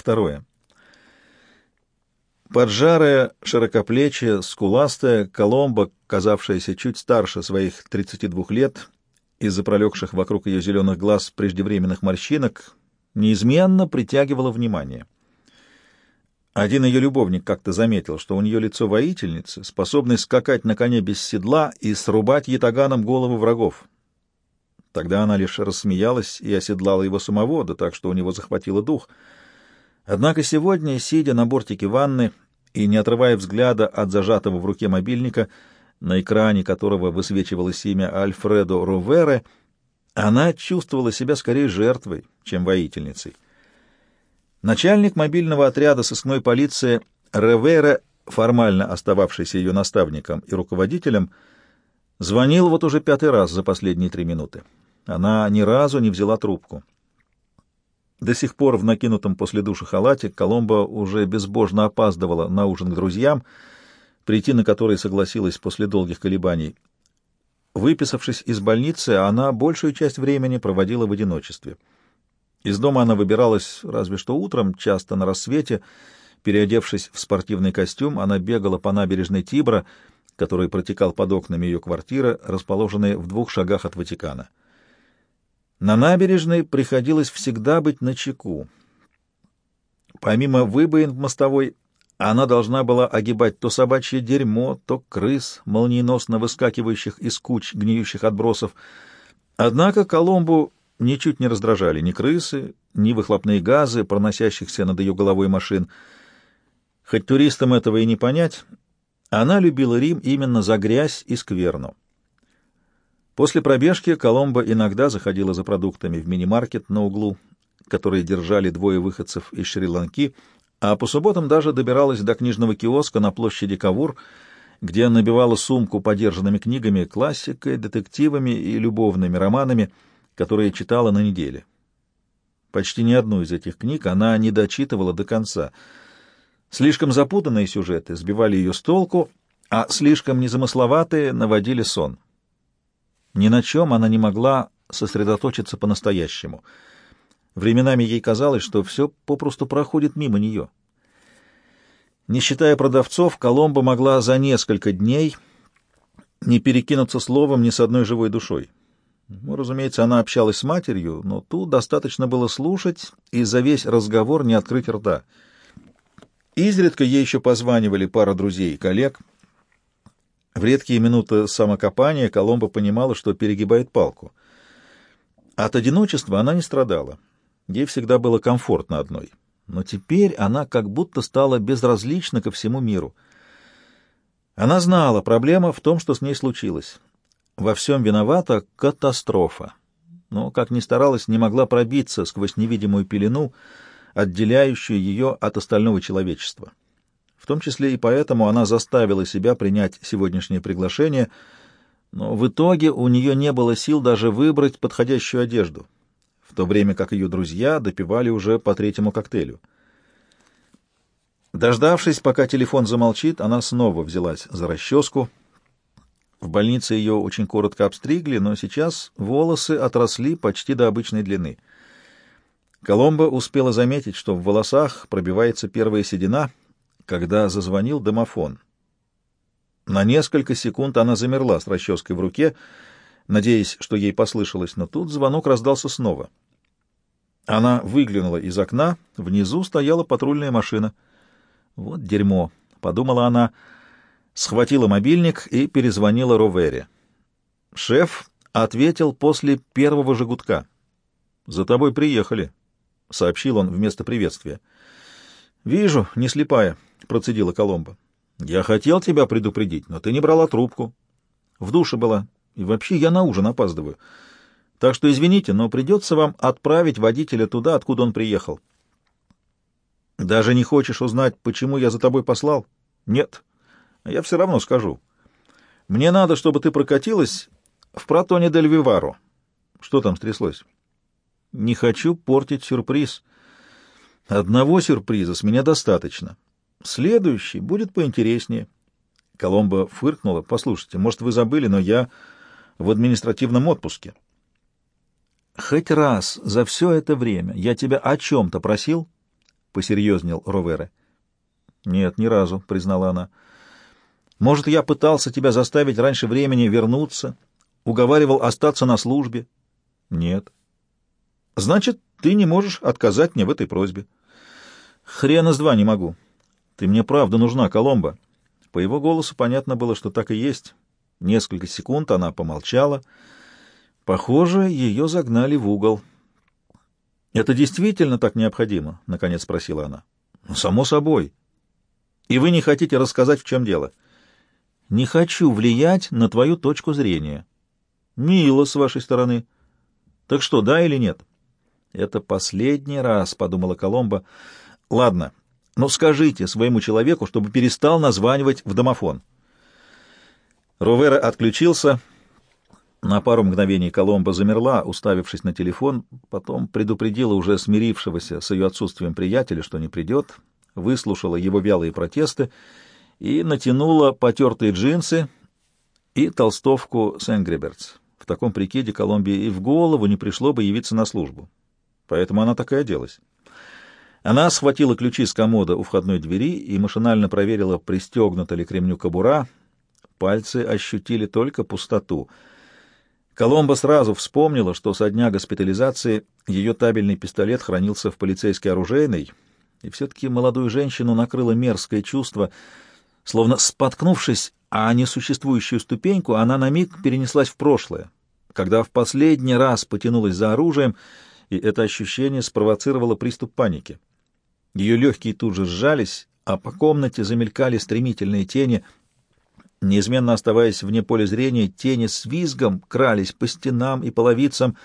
Второе. Поджарая, широкоплечья, скуластая, Коломба, казавшаяся чуть старше своих 32 лет, из-за пролегших вокруг ее зеленых глаз преждевременных морщинок, неизменно притягивала внимание. Один ее любовник как-то заметил, что у нее лицо воительницы, способной скакать на коне без седла и срубать ятаганом голову врагов. Тогда она лишь рассмеялась и оседлала его самого, да так, что у него захватило дух — Однако сегодня, сидя на бортике ванны и не отрывая взгляда от зажатого в руке мобильника, на экране которого высвечивалось имя Альфредо Ровере, она чувствовала себя скорее жертвой, чем воительницей. Начальник мобильного отряда сыскной полиции Ревере, формально остававшийся ее наставником и руководителем, звонил вот уже пятый раз за последние три минуты. Она ни разу не взяла трубку. До сих пор в накинутом после душа халате Коломба уже безбожно опаздывала на ужин к друзьям, прийти на который согласилась после долгих колебаний. Выписавшись из больницы, она большую часть времени проводила в одиночестве. Из дома она выбиралась разве что утром, часто на рассвете. Переодевшись в спортивный костюм, она бегала по набережной Тибра, который протекал под окнами ее квартиры, расположенной в двух шагах от Ватикана. На набережной приходилось всегда быть начеку. Помимо выбоин в мостовой, она должна была огибать то собачье дерьмо, то крыс, молниеносно выскакивающих из куч гниющих отбросов. Однако Коломбу ничуть не раздражали ни крысы, ни выхлопные газы, проносящихся над ее головой машин. Хоть туристам этого и не понять, она любила Рим именно за грязь и скверну. После пробежки Коломбо иногда заходила за продуктами в мини-маркет на углу, который держали двое выходцев из Шри-Ланки, а по субботам даже добиралась до книжного киоска на площади Кавур, где набивала сумку подержанными книгами, классикой, детективами и любовными романами, которые читала на неделе. Почти ни одну из этих книг она не дочитывала до конца. Слишком запутанные сюжеты сбивали ее с толку, а слишком незамысловатые наводили сон. Ни на чем она не могла сосредоточиться по-настоящему. Временами ей казалось, что все попросту проходит мимо нее. Не считая продавцов, Коломба могла за несколько дней не перекинуться словом ни с одной живой душой. Ну, разумеется, она общалась с матерью, но тут достаточно было слушать и за весь разговор не открыть рта. Изредка ей еще позванивали пара друзей и коллег — в редкие минуты самокопания Коломба понимала, что перегибает палку. От одиночества она не страдала. Ей всегда было комфортно одной. Но теперь она как будто стала безразлична ко всему миру. Она знала, проблема в том, что с ней случилось. Во всем виновата катастрофа. Но, как ни старалась, не могла пробиться сквозь невидимую пелену, отделяющую ее от остального человечества. В том числе и поэтому она заставила себя принять сегодняшнее приглашение, но в итоге у нее не было сил даже выбрать подходящую одежду, в то время как ее друзья допивали уже по третьему коктейлю. Дождавшись, пока телефон замолчит, она снова взялась за расческу. В больнице ее очень коротко обстригли, но сейчас волосы отросли почти до обычной длины. Коломбо успела заметить, что в волосах пробивается первая седина — когда зазвонил домофон. На несколько секунд она замерла с расческой в руке, надеясь, что ей послышалось, но тут звонок раздался снова. Она выглянула из окна, внизу стояла патрульная машина. «Вот дерьмо», — подумала она, схватила мобильник и перезвонила Ровере. Шеф ответил после первого же. «За тобой приехали», — сообщил он вместо приветствия. «Вижу, не слепая», — процедила Коломба. «Я хотел тебя предупредить, но ты не брала трубку. В душе была. И вообще я на ужин опаздываю. Так что извините, но придется вам отправить водителя туда, откуда он приехал». «Даже не хочешь узнать, почему я за тобой послал?» «Нет. Я все равно скажу. Мне надо, чтобы ты прокатилась в протоне Дель Виваро. Что там стряслось?» «Не хочу портить сюрприз». «Одного сюрприза с меня достаточно». Следующий будет поинтереснее. Коломбо фыркнула. Послушайте, может, вы забыли, но я в административном отпуске. Хоть раз за все это время я тебя о чем-то просил? — посерьезнел Ровера. «Нет, ни разу», — признала она. «Может, я пытался тебя заставить раньше времени вернуться, уговаривал остаться на службе?» «Нет». «Значит, ты не можешь отказать мне в этой просьбе». «Хрена с два не могу. Ты мне правда нужна, Коломба». По его голосу понятно было, что так и есть. Несколько секунд она помолчала. Похоже, ее загнали в угол. «Это действительно так необходимо?» — наконец спросила она. «Ну, «Само собой. И вы не хотите рассказать, в чем дело?» «Не хочу влиять на твою точку зрения». «Мило с вашей стороны. Так что, да или нет?» «Это последний раз», — подумала Коломба. «Ладно, но скажите своему человеку, чтобы перестал названивать в домофон». Ровера отключился. На пару мгновений Коломба замерла, уставившись на телефон, потом предупредила уже смирившегося с ее отсутствием приятеля, что не придет, выслушала его вялые протесты и натянула потертые джинсы и толстовку Сенгрибертс. В таком прикиде Колумбии и в голову не пришло бы явиться на службу. Поэтому она так и оделась. Она схватила ключи с комода у входной двери и машинально проверила, пристегнута ли к ремню кобура. Пальцы ощутили только пустоту — Коломба сразу вспомнила, что со дня госпитализации ее табельный пистолет хранился в полицейской оружейной, и все-таки молодую женщину накрыло мерзкое чувство, словно споткнувшись о несуществующую ступеньку, она на миг перенеслась в прошлое, когда в последний раз потянулась за оружием, и это ощущение спровоцировало приступ паники. Ее легкие тут же сжались, а по комнате замелькали стремительные тени — Неизменно оставаясь вне поля зрения, тени с визгом крались по стенам и половицам,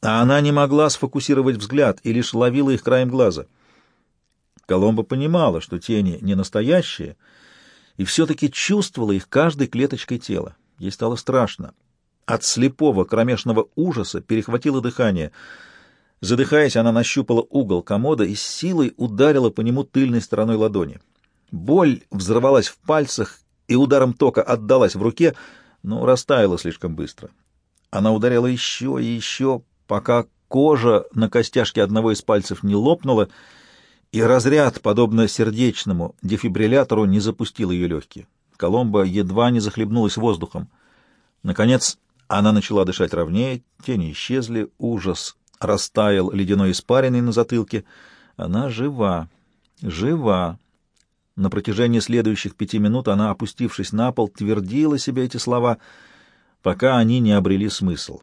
а она не могла сфокусировать взгляд и лишь ловила их краем глаза. Коломба понимала, что тени не настоящие, и все-таки чувствовала их каждой клеточкой тела. Ей стало страшно. От слепого кромешного ужаса перехватило дыхание. Задыхаясь, она нащупала угол комода и с силой ударила по нему тыльной стороной ладони. Боль взорвалась в пальцах и ударом тока отдалась в руке, но растаяла слишком быстро. Она ударила еще и еще, пока кожа на костяшке одного из пальцев не лопнула, и разряд, подобно сердечному дефибриллятору, не запустил ее легкие. Коломба едва не захлебнулась воздухом. Наконец она начала дышать ровнее, тени исчезли, ужас растаял ледяной испариной на затылке. Она жива, жива. На протяжении следующих пяти минут она, опустившись на пол, твердила себе эти слова, пока они не обрели смысл.